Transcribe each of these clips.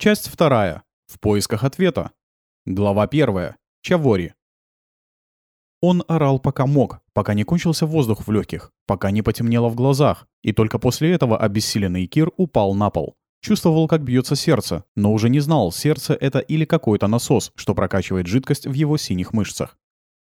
Часть вторая. В поисках ответа. Глава первая. Чавори. Он орал пока мог, пока не кончился воздух в легких, пока не потемнело в глазах, и только после этого обессиленный Кир упал на пол. Чувствовал, как бьется сердце, но уже не знал, сердце это или какой-то насос, что прокачивает жидкость в его синих мышцах.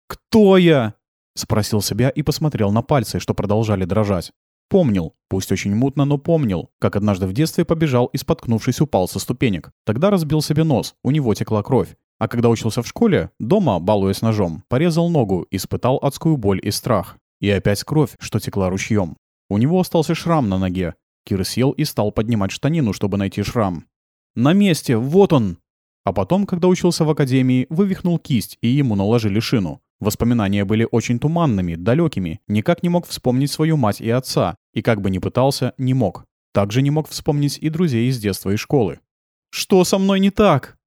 «Кто я?» — спросил себя и посмотрел на пальцы, что продолжали дрожать. Помнил, пусть очень мутно, но помнил, как однажды в детстве побежал и, споткнувшись, упал со ступенек. Тогда разбил себе нос, у него текла кровь. А когда учился в школе, дома, балуясь ножом, порезал ногу, испытал адскую боль и страх. И опять кровь, что текла ручьем. У него остался шрам на ноге. Кир сел и стал поднимать штанину, чтобы найти шрам. «На месте! Вот он!» А потом, когда учился в академии, вывихнул кисть, и ему наложили шину. Воспоминания были очень туманными, далекими, никак не мог вспомнить свою мать и отца, и как бы ни пытался, не мог. Также не мог вспомнить и друзей из детства и школы. «Что со мной не так?»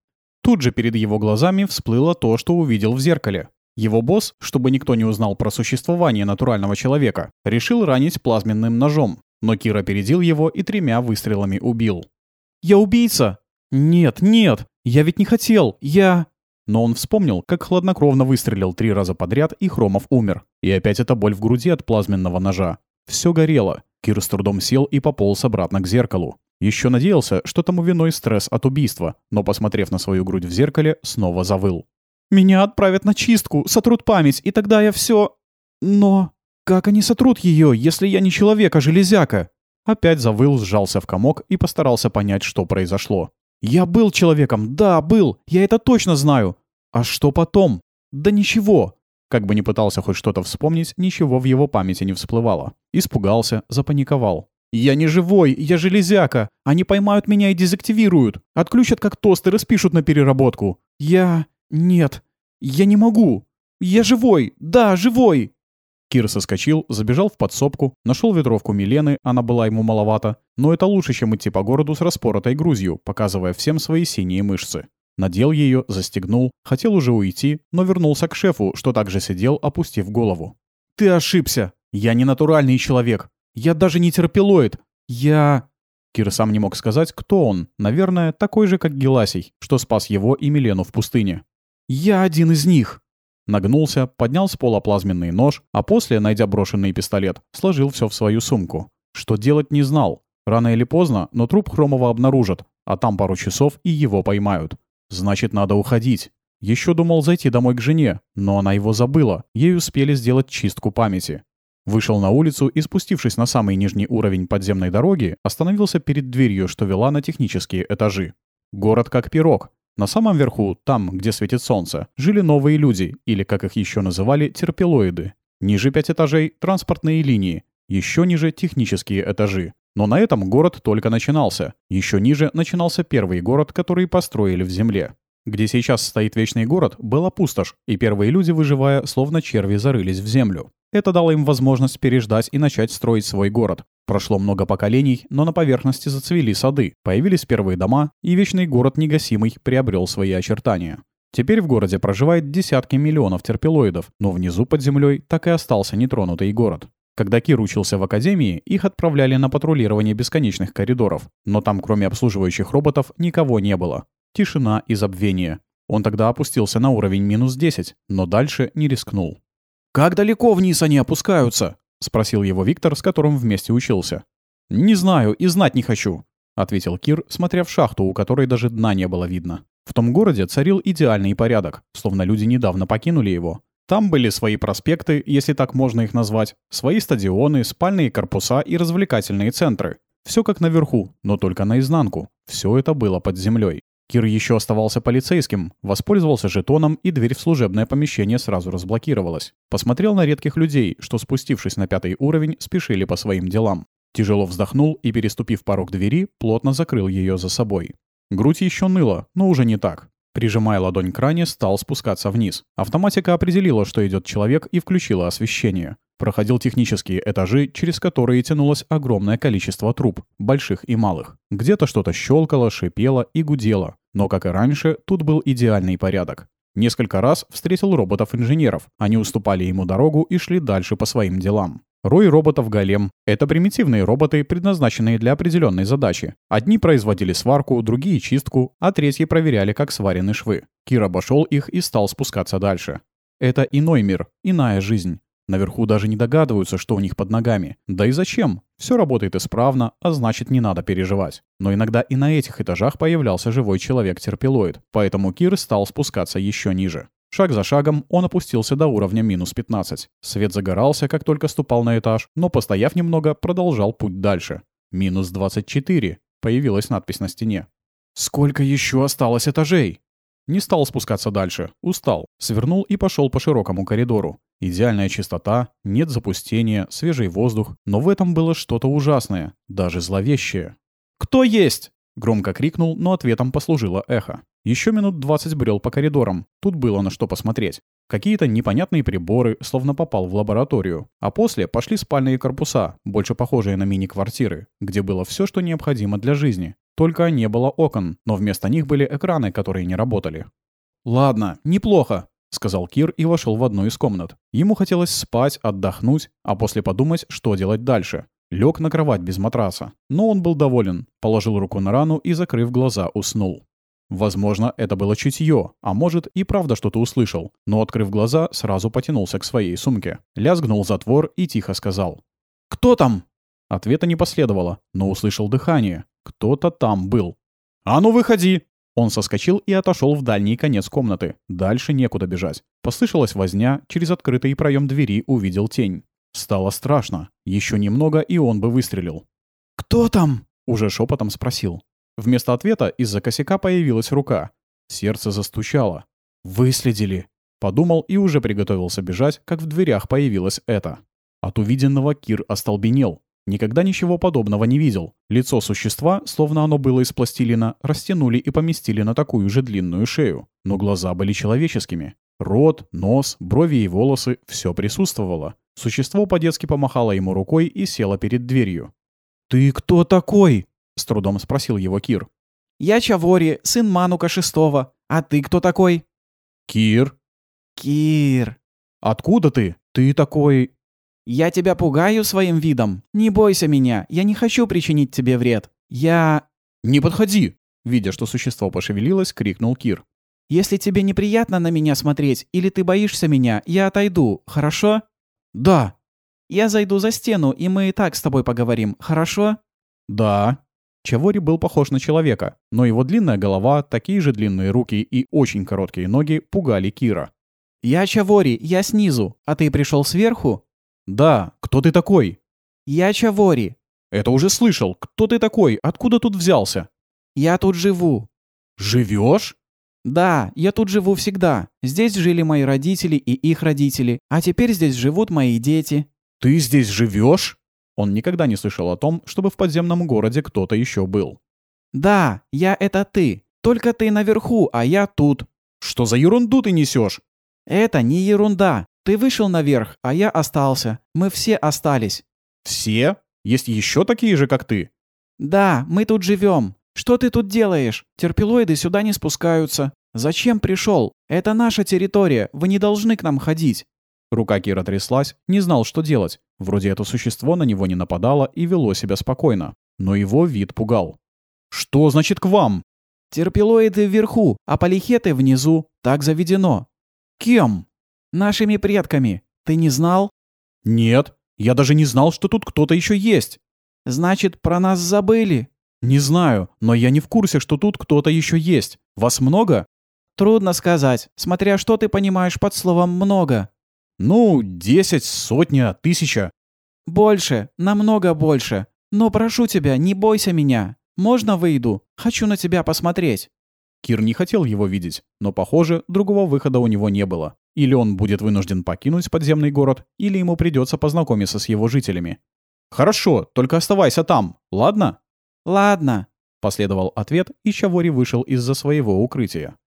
Тут же перед его глазами всплыло то, что увидел в зеркале. Его босс, чтобы никто не узнал про существование натурального человека, решил ранить плазменным ножом, но Кир опередил его и тремя выстрелами убил. «Я убийца!» «Нет, нет! Я ведь не хотел! Я...» Но он вспомнил, как хладнокровно выстрелил три раза подряд, и Хромов умер. И опять эта боль в груди от плазменного ножа. Все горело. Кир с трудом сел и пополз обратно к зеркалу. Еще надеялся, что тому виной стресс от убийства, но, посмотрев на свою грудь в зеркале, снова завыл. «Меня отправят на чистку, сотрут память, и тогда я все. Но как они сотрут ее, если я не человек, а железяка?» Опять завыл, сжался в комок и постарался понять, что произошло. «Я был человеком, да, был, я это точно знаю. А что потом? Да ничего. Как бы ни пытался хоть что-то вспомнить, ничего в его памяти не всплывало. Испугался, запаниковал. «Я не живой, я железяка. Они поймают меня и дезактивируют. Отключат как тостер и спишут на переработку. Я... Нет. Я не могу. Я живой. Да, живой!» Кир соскочил, забежал в подсобку, нашел ветровку Милены, она была ему маловато, но это лучше, чем идти по городу с распоротой грузью, показывая всем свои синие мышцы. Надел ее, застегнул, хотел уже уйти, но вернулся к шефу, что также сидел, опустив голову. «Ты ошибся! Я не натуральный человек! Я даже не терпилоид! Я...» Кир сам не мог сказать, кто он. Наверное, такой же, как Геласий, что спас его и Милену в пустыне. «Я один из них!» Нагнулся, поднял с пола плазменный нож, а после, найдя брошенный пистолет, сложил все в свою сумку. Что делать не знал. Рано или поздно, но труп Хромова обнаружат, а там пару часов и его поймают. Значит, надо уходить. Еще думал зайти домой к жене, но она его забыла, ей успели сделать чистку памяти. Вышел на улицу и, спустившись на самый нижний уровень подземной дороги, остановился перед дверью, что вела на технические этажи. Город как пирог. На самом верху, там, где светит солнце, жили новые люди, или, как их еще называли, терпилоиды. Ниже пять этажей — транспортные линии, еще ниже — технические этажи. Но на этом город только начинался. Еще ниже начинался первый город, который построили в земле. Где сейчас стоит вечный город, была пустошь, и первые люди, выживая, словно черви зарылись в землю. Это дало им возможность переждать и начать строить свой город. Прошло много поколений, но на поверхности зацвели сады, появились первые дома, и вечный город негасимый приобрел свои очертания. Теперь в городе проживает десятки миллионов терпилоидов, но внизу под землей так и остался нетронутый город. Когда Кир учился в академии, их отправляли на патрулирование бесконечных коридоров, но там кроме обслуживающих роботов никого не было. Тишина и забвение. Он тогда опустился на уровень минус 10, но дальше не рискнул. «Как далеко вниз они опускаются?» — спросил его Виктор, с которым вместе учился. «Не знаю и знать не хочу», — ответил Кир, смотря в шахту, у которой даже дна не было видно. В том городе царил идеальный порядок, словно люди недавно покинули его. Там были свои проспекты, если так можно их назвать, свои стадионы, спальные корпуса и развлекательные центры. Все как наверху, но только наизнанку. Все это было под землей. Кир еще оставался полицейским, воспользовался жетоном, и дверь в служебное помещение сразу разблокировалась. Посмотрел на редких людей, что, спустившись на пятый уровень, спешили по своим делам. Тяжело вздохнул и, переступив порог двери, плотно закрыл ее за собой. Грудь еще ныла, но уже не так. Прижимая ладонь к ране, стал спускаться вниз. Автоматика определила, что идет человек, и включила освещение. Проходил технические этажи, через которые тянулось огромное количество труб, больших и малых. Где-то что-то щелкало, шипело и гудело. Но, как и раньше, тут был идеальный порядок. Несколько раз встретил роботов-инженеров. Они уступали ему дорогу и шли дальше по своим делам. Рой роботов Голем — это примитивные роботы, предназначенные для определенной задачи. Одни производили сварку, другие — чистку, а третьи проверяли, как сварены швы. Кир обошел их и стал спускаться дальше. Это иной мир, иная жизнь. Наверху даже не догадываются, что у них под ногами. Да и зачем? Все работает исправно, а значит не надо переживать. Но иногда и на этих этажах появлялся живой человек-терпилоид, поэтому Кир стал спускаться еще ниже. Шаг за шагом он опустился до уровня минус 15. Свет загорался, как только ступал на этаж, но, постояв немного, продолжал путь дальше. Минус 24. Появилась надпись на стене. «Сколько еще осталось этажей?» Не стал спускаться дальше. Устал. Свернул и пошел по широкому коридору. Идеальная чистота, нет запустения, свежий воздух. Но в этом было что-то ужасное, даже зловещее. «Кто есть?» Громко крикнул, но ответом послужило эхо. Еще минут двадцать брел по коридорам. Тут было на что посмотреть. Какие-то непонятные приборы, словно попал в лабораторию. А после пошли спальные корпуса, больше похожие на мини-квартиры, где было все, что необходимо для жизни. Только не было окон, но вместо них были экраны, которые не работали. «Ладно, неплохо», — сказал Кир и вошел в одну из комнат. Ему хотелось спать, отдохнуть, а после подумать, что делать дальше. Лег на кровать без матраса. Но он был доволен, положил руку на рану и, закрыв глаза, уснул. Возможно, это было чутье, а может и правда что-то услышал, но, открыв глаза, сразу потянулся к своей сумке. Лязгнул затвор и тихо сказал. «Кто там?» Ответа не последовало, но услышал дыхание. Кто-то там был. «А ну выходи!» Он соскочил и отошел в дальний конец комнаты. Дальше некуда бежать. Послышалась возня, через открытый проем двери увидел тень. Стало страшно. Еще немного, и он бы выстрелил. «Кто там?» — уже шепотом спросил. Вместо ответа из-за косяка появилась рука. Сердце застучало. «Выследили!» Подумал и уже приготовился бежать, как в дверях появилось это. От увиденного Кир остолбенел. Никогда ничего подобного не видел. Лицо существа, словно оно было из пластилина, растянули и поместили на такую же длинную шею. Но глаза были человеческими. Рот, нос, брови и волосы — все присутствовало. Существо по-детски помахало ему рукой и село перед дверью. «Ты кто такой?» — с трудом спросил его Кир. «Я Чавори, сын Манука Шестого. А ты кто такой?» «Кир». «Кир». «Откуда ты? Ты такой...» «Я тебя пугаю своим видом. Не бойся меня, я не хочу причинить тебе вред. Я...» «Не подходи!» Видя, что существо пошевелилось, крикнул Кир. «Если тебе неприятно на меня смотреть или ты боишься меня, я отойду, хорошо?» «Да». «Я зайду за стену, и мы и так с тобой поговорим, хорошо?» «Да». Чавори был похож на человека, но его длинная голова, такие же длинные руки и очень короткие ноги пугали Кира. «Я Чавори, я снизу. А ты пришел сверху?» «Да. Кто ты такой?» «Я Чавори». «Это уже слышал. Кто ты такой? Откуда тут взялся?» «Я тут живу». «Живешь?» «Да, я тут живу всегда. Здесь жили мои родители и их родители, а теперь здесь живут мои дети». «Ты здесь живешь? Он никогда не слышал о том, чтобы в подземном городе кто-то еще был. «Да, я это ты. Только ты наверху, а я тут». «Что за ерунду ты несешь? «Это не ерунда. Ты вышел наверх, а я остался. Мы все остались». «Все? Есть еще такие же, как ты?» «Да, мы тут живем. Что ты тут делаешь? Терпилоиды сюда не спускаются. Зачем пришел? Это наша территория. Вы не должны к нам ходить». Рука Кира тряслась, не знал, что делать. Вроде это существо на него не нападало и вело себя спокойно. Но его вид пугал. «Что значит к вам?» «Терпилоиды вверху, а полихеты внизу. Так заведено». «Кем?» «Нашими предками. Ты не знал?» «Нет. Я даже не знал, что тут кто-то еще есть». «Значит, про нас забыли?» «Не знаю, но я не в курсе, что тут кто-то еще есть. Вас много?» «Трудно сказать, смотря что ты понимаешь под словом «много». «Ну, десять, сотня, тысяча». «Больше, намного больше. Но прошу тебя, не бойся меня. Можно выйду? Хочу на тебя посмотреть». Кир не хотел его видеть, но, похоже, другого выхода у него не было. Или он будет вынужден покинуть подземный город, или ему придется познакомиться с его жителями. «Хорошо, только оставайся там, ладно?» «Ладно», — последовал ответ, и Чавори вышел из-за своего укрытия.